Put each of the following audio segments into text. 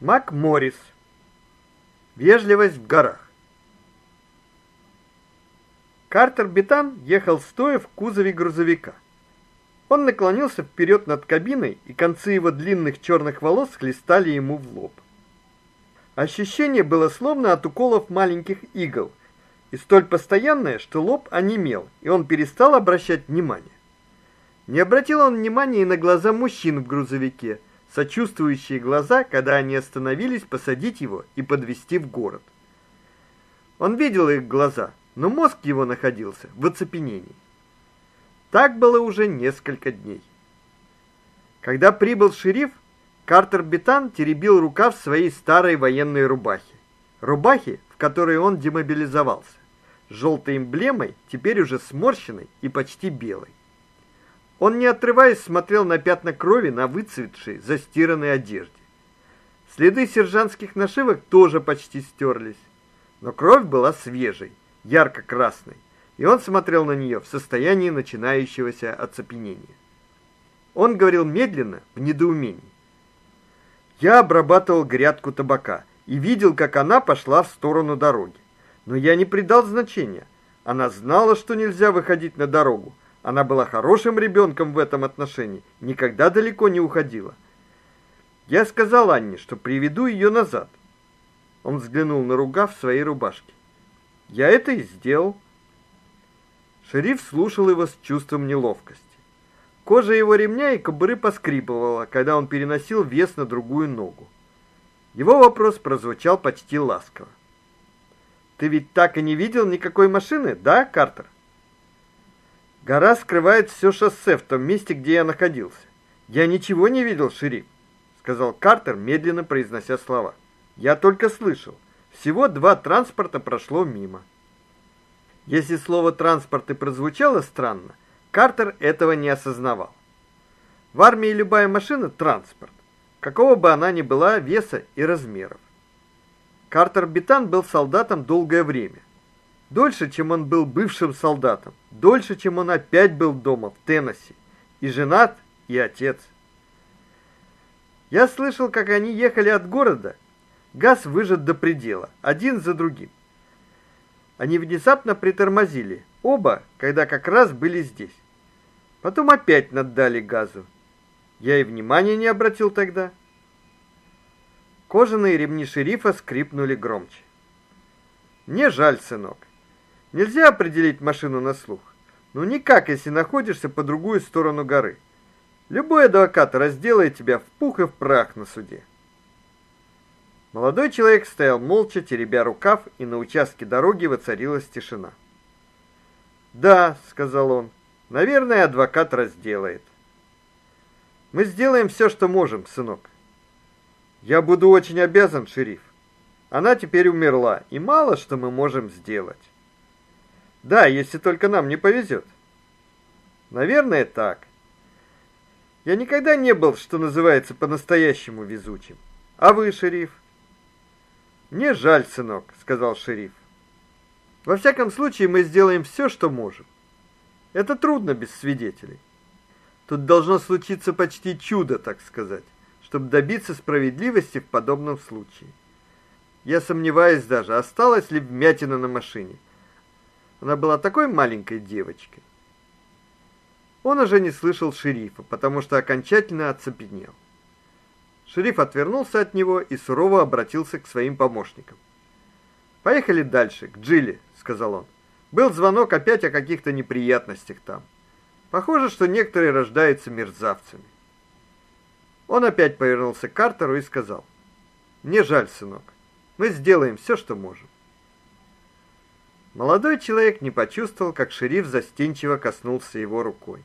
Мак Моррис. Вежливость в горах. Картер Бетан ехал стоя в кузове грузовика. Он наклонился вперед над кабиной, и концы его длинных черных волос хлестали ему в лоб. Ощущение было словно от уколов маленьких игл, и столь постоянное, что лоб онемел, и он перестал обращать внимание. Не обратил он внимания и на глаза мужчин в грузовике – сочувствующие глаза, когда они остановились посадить его и подвезти в город. Он видел их глаза, но мозг его находился в оцепенении. Так было уже несколько дней. Когда прибыл шериф, Картер Бетан теребил рукав своей старой военной рубахи. Рубахи, в которой он демобилизовался, с желтой эмблемой, теперь уже сморщенной и почти белой. Он, не отрываясь, смотрел на пятна крови на выцветшей, застиранной одежде. Следы сержантских нашивок тоже почти стерлись, но кровь была свежей, ярко-красной, и он смотрел на нее в состоянии начинающегося оцепенения. Он говорил медленно, в недоумении. Я обрабатывал грядку табака и видел, как она пошла в сторону дороги. Но я не придал значения. Она знала, что нельзя выходить на дорогу, она была хорошим ребенком в этом отношении, никогда далеко не уходила. Я сказал Анне, что приведу ее назад. Он взглянул на рукав своей рубашки. Я это и сделал. Шериф слушал его с чувством неловкости. Кожа его ремня и кобуры поскрипывала, когда он переносил вес на другую ногу. Его вопрос прозвучал почти ласково. Ты ведь так и не видел никакой машины, да, Картер? Гора скрывает все шоссе в том месте, где я находился. Я ничего не видел, шериф, сказал Картер, медленно произнося слова. Я только слышал. Всего два транспорта прошло мимо. Если слово транспорт и прозвучало странно, Картер этого не осознавал. В армии любая машина транспорт, какого бы она ни была веса и размеров. Картер Бетан был солдатом долгое время. Дольше, чем он был бывшим солдатом, дольше, чем он опять был дома в Теннесси, и женат, и отец. Я слышал, как они ехали от города. Газ выжат до предела, один за другим. Они внезапно притормозили, оба, когда как раз были здесь. Потом опять наддали газу. Я и внимания не обратил тогда. Кожаные ремни шерифа скрипнули громче. Мне жаль, сынок. Нельзя определить машину на слух. Ну никак, если находишься по другую сторону горы. Любой адвокат разделает тебя в пух и в прах на суде. Молодой человек стоял молча, теребя рукав, и на участке дороги воцарилась тишина. "Да", сказал он. "Наверное, адвокат разделает. Мы сделаем все, что можем, сынок. Я буду очень обязан, шериф. Она теперь умерла, и мало что мы можем сделать. Да, если только нам не повезет. Наверное, так. Я никогда не был, что называется, по-настоящему везучим. А вы, шериф? Мне жаль, сынок, сказал шериф. Во всяком случае, мы сделаем все, что можем. Это трудно без свидетелей. Тут должно случиться почти чудо, так сказать, чтобы добиться справедливости в подобном случае. Я сомневаюсь даже, осталась ли вмятина на машине. Она была такой маленькой девочкой. Он уже не слышал шерифа, потому что окончательно оцепенел. Шериф отвернулся от него и сурово обратился к своим помощникам. Поехали дальше, к Джилли, сказал он. Был звонок опять о каких-то неприятностях там. Похоже, что некоторые рождаются мерзавцами. Он опять повернулся к Картеру и сказал: "Мне жаль, сынок. Мы сделаем все, что можем". Молодой человек не почувствовал, как шериф застенчиво коснулся его рукой.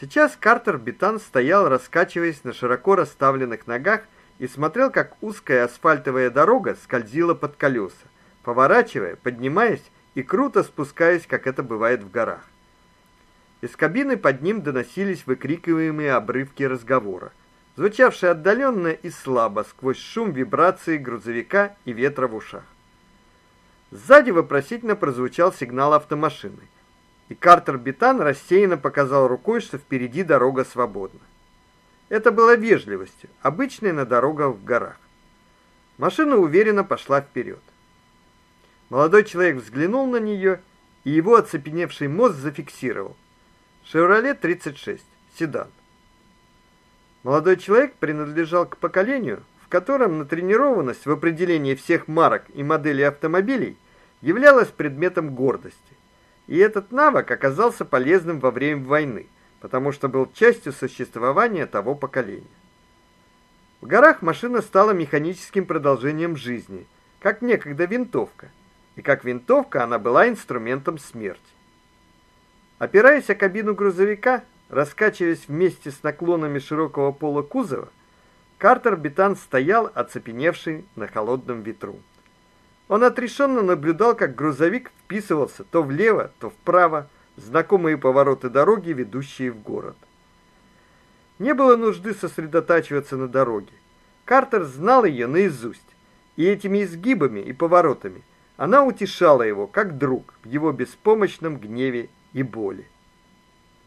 Сейчас Картер Бетан стоял, раскачиваясь на широко расставленных ногах и смотрел, как узкая асфальтовая дорога скользила под колеса, поворачивая, поднимаясь и круто спускаясь, как это бывает в горах. Из кабины под ним доносились выкрикиваемые обрывки разговора, звучавшие отдаленно и слабо сквозь шум вибрации грузовика и ветра в ушах. Сзади вопросительно прозвучал сигнал автомашины. И Картер Бетан рассеянно показал рукой, что впереди дорога свободна. Это было вежливостью, обычной на дорогах в горах. Машина уверенно пошла вперед. Молодой человек взглянул на нее, и его оцепеневший мозг зафиксировал. Chevrolet 36, седан. Молодой человек принадлежал к поколению, в котором натренированность в определении всех марок и моделей автомобилей являлась предметом гордости. И этот навык оказался полезным во время войны, потому что был частью существования того поколения. В горах машина стала механическим продолжением жизни, как некогда винтовка. И как винтовка она была инструментом смерти. Опираясь о кабину грузовика, раскачиваясь вместе с наклонами широкого пола кузова, Картер Бетан стоял, оцепеневший на холодном ветру. Он отрешенно наблюдал, как грузовик вписывался то влево, то вправо, знакомые повороты дороги, ведущие в город. Не было нужды сосредотачиваться на дороге. Картер знал ее наизусть, и этими изгибами и поворотами она утешала его, как друг, в его беспомощном гневе и боли.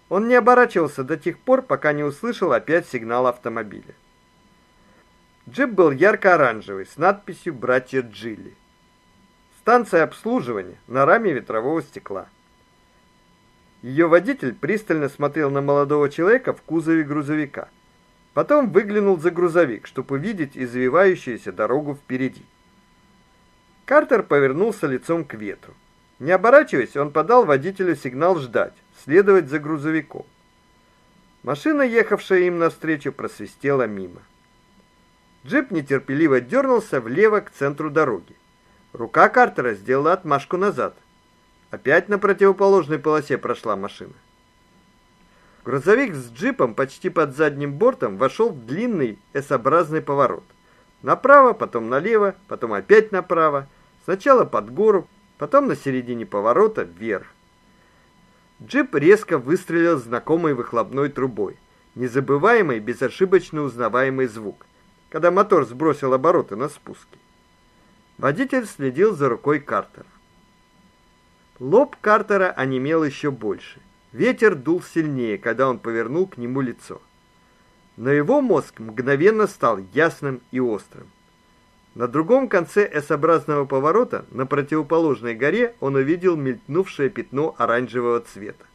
Он не оборачивался до тех пор, пока не услышал опять сигнал автомобиля. Джип был ярко-оранжевый с надписью «Братья Джилли». Станция обслуживания на раме ветрового стекла. Ее водитель пристально смотрел на молодого человека в кузове грузовика. Потом выглянул за грузовик, чтобы увидеть извивающуюся дорогу впереди. Картер повернулся лицом к ветру. Не оборачиваясь, он подал водителю сигнал ждать, следовать за грузовиком. Машина, ехавшая им навстречу, просвистела мимо. Джип нетерпеливо дернулся влево к центру дороги. Рука Картера сделала отмашку назад. Опять на противоположной полосе прошла машина. Грузовик с джипом почти под задним бортом вошел в длинный S-образный поворот. Направо, потом налево, потом опять направо, сначала под гору, потом на середине поворота вверх. Джип резко выстрелил знакомой выхлопной трубой. Незабываемый, безошибочно узнаваемый звук, когда мотор сбросил обороты на спуске. Водитель следил за рукой Картера. Лоб Картера онемел еще больше. Ветер дул сильнее, когда он повернул к нему лицо. Но его мозг мгновенно стал ясным и острым. На другом конце S-образного поворота, на противоположной горе, он увидел мелькнувшее пятно оранжевого цвета.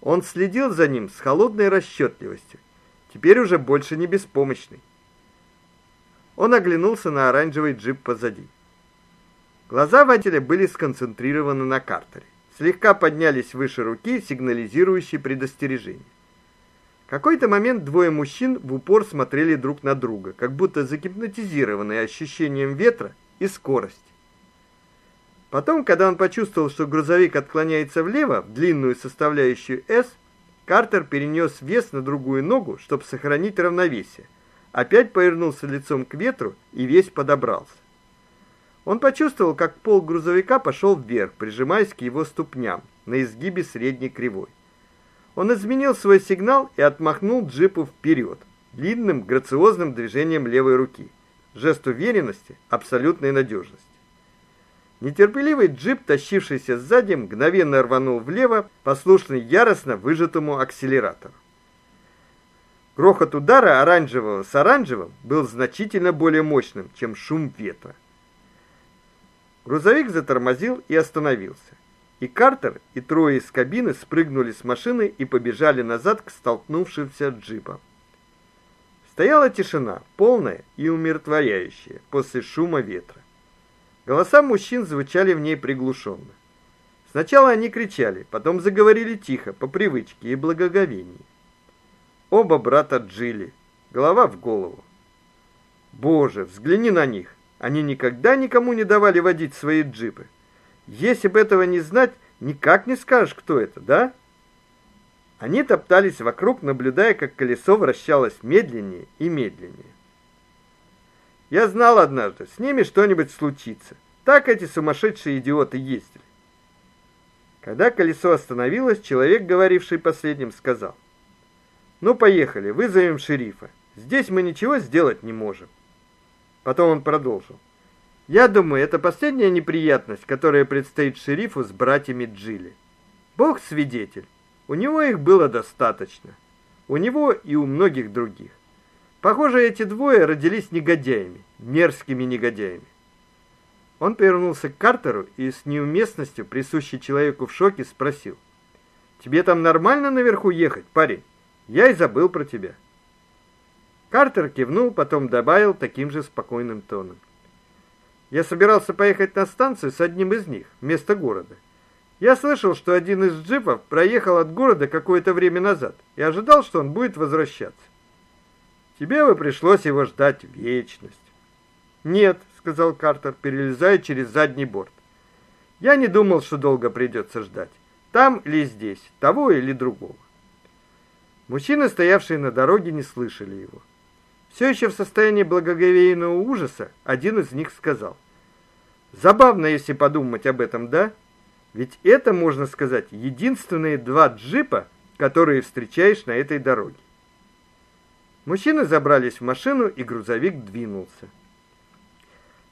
Он следил за ним с холодной расчетливостью, теперь уже больше не беспомощный. Он оглянулся на оранжевый джип позади. Глаза водителя были сконцентрированы на картере. Слегка поднялись выше руки, сигнализирующие предостережение. Какой-то момент двое мужчин в упор смотрели друг на друга, как будто загипнотизированные ощущением ветра и скорости. Потом, когда он почувствовал, что грузовик отклоняется влево, в длинную составляющую S, Картер перенес вес на другую ногу, чтобы сохранить равновесие опять повернулся лицом к ветру и весь подобрался. Он почувствовал, как пол грузовика пошел вверх, прижимаясь к его ступням на изгибе средней кривой. Он изменил свой сигнал и отмахнул джипу вперед, длинным грациозным движением левой руки. Жест уверенности, абсолютной надежности. Нетерпеливый джип, тащившийся сзади, мгновенно рванул влево, послушный яростно выжатому акселератору. Грохот удара оранжевого с оранжевым был значительно более мощным, чем шум ветра. Грузовик затормозил и остановился. И Картер, и трое из кабины спрыгнули с машины и побежали назад к столкнувшимся джипам. Стояла тишина, полная и умиротворяющая после шума ветра. Голоса мужчин звучали в ней приглушенно. Сначала они кричали, потом заговорили тихо, по привычке и благоговению. Оба брата Джили, голова в голову. Боже, взгляни на них. Они никогда никому не давали водить свои джипы. Если бы этого не знать, никак не скажешь, кто это, да? Они топтались вокруг, наблюдая, как колесо вращалось медленнее и медленнее. Я знал однажды, с ними что-нибудь случится. Так эти сумасшедшие идиоты ездили. Когда колесо остановилось, человек, говоривший последним, сказал: ну, поехали, вызовем шерифа. Здесь мы ничего сделать не можем. Потом он продолжил. Я думаю, это последняя неприятность, которая предстоит шерифу с братьями Джилли. Бог свидетель. У него их было достаточно. У него и у многих других. Похоже, эти двое родились негодяями, мерзкими негодяями. Он повернулся к Картеру и с неуместностью, присущей человеку в шоке, спросил: "Тебе там нормально наверху ехать, парень? Я и забыл про тебя". Картер кивнул, потом добавил таким же спокойным тоном: "Я собирался поехать на станцию с одним из них, вместо города. Я слышал, что один из джипов проехал от города какое-то время назад и ожидал, что он будет возвращаться. Тебе бы пришлось его ждать вечность". "Нет", сказал Картер, перелезая через задний борт. Я не думал, что долго придется ждать. Там или здесь, того или другого. Мужчины, стоявшие на дороге, не слышали его. Все еще в состоянии благоговейного ужаса, один из них сказал: "Забавно, если подумать об этом, да? Ведь это, можно сказать, единственные два джипа, которые встречаешь на этой дороге". Мужчины забрались в машину, и грузовик двинулся.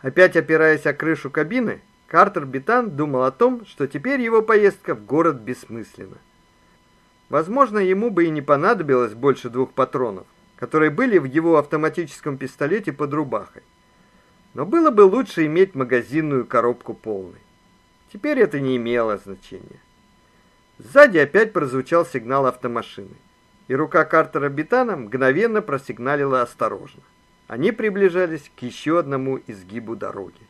Опять опираясь о крышу кабины, Картер Битан думал о том, что теперь его поездка в город бессмысленна. Возможно, ему бы и не понадобилось больше двух патронов, которые были в его автоматическом пистолете под рубахой. Но было бы лучше иметь магазинную коробку полной. Теперь это не имело значения. Сзади опять прозвучал сигнал автомашины, и рука Картера Битана мгновенно просигналила осторожно. Они приближались к еще одному изгибу дороги.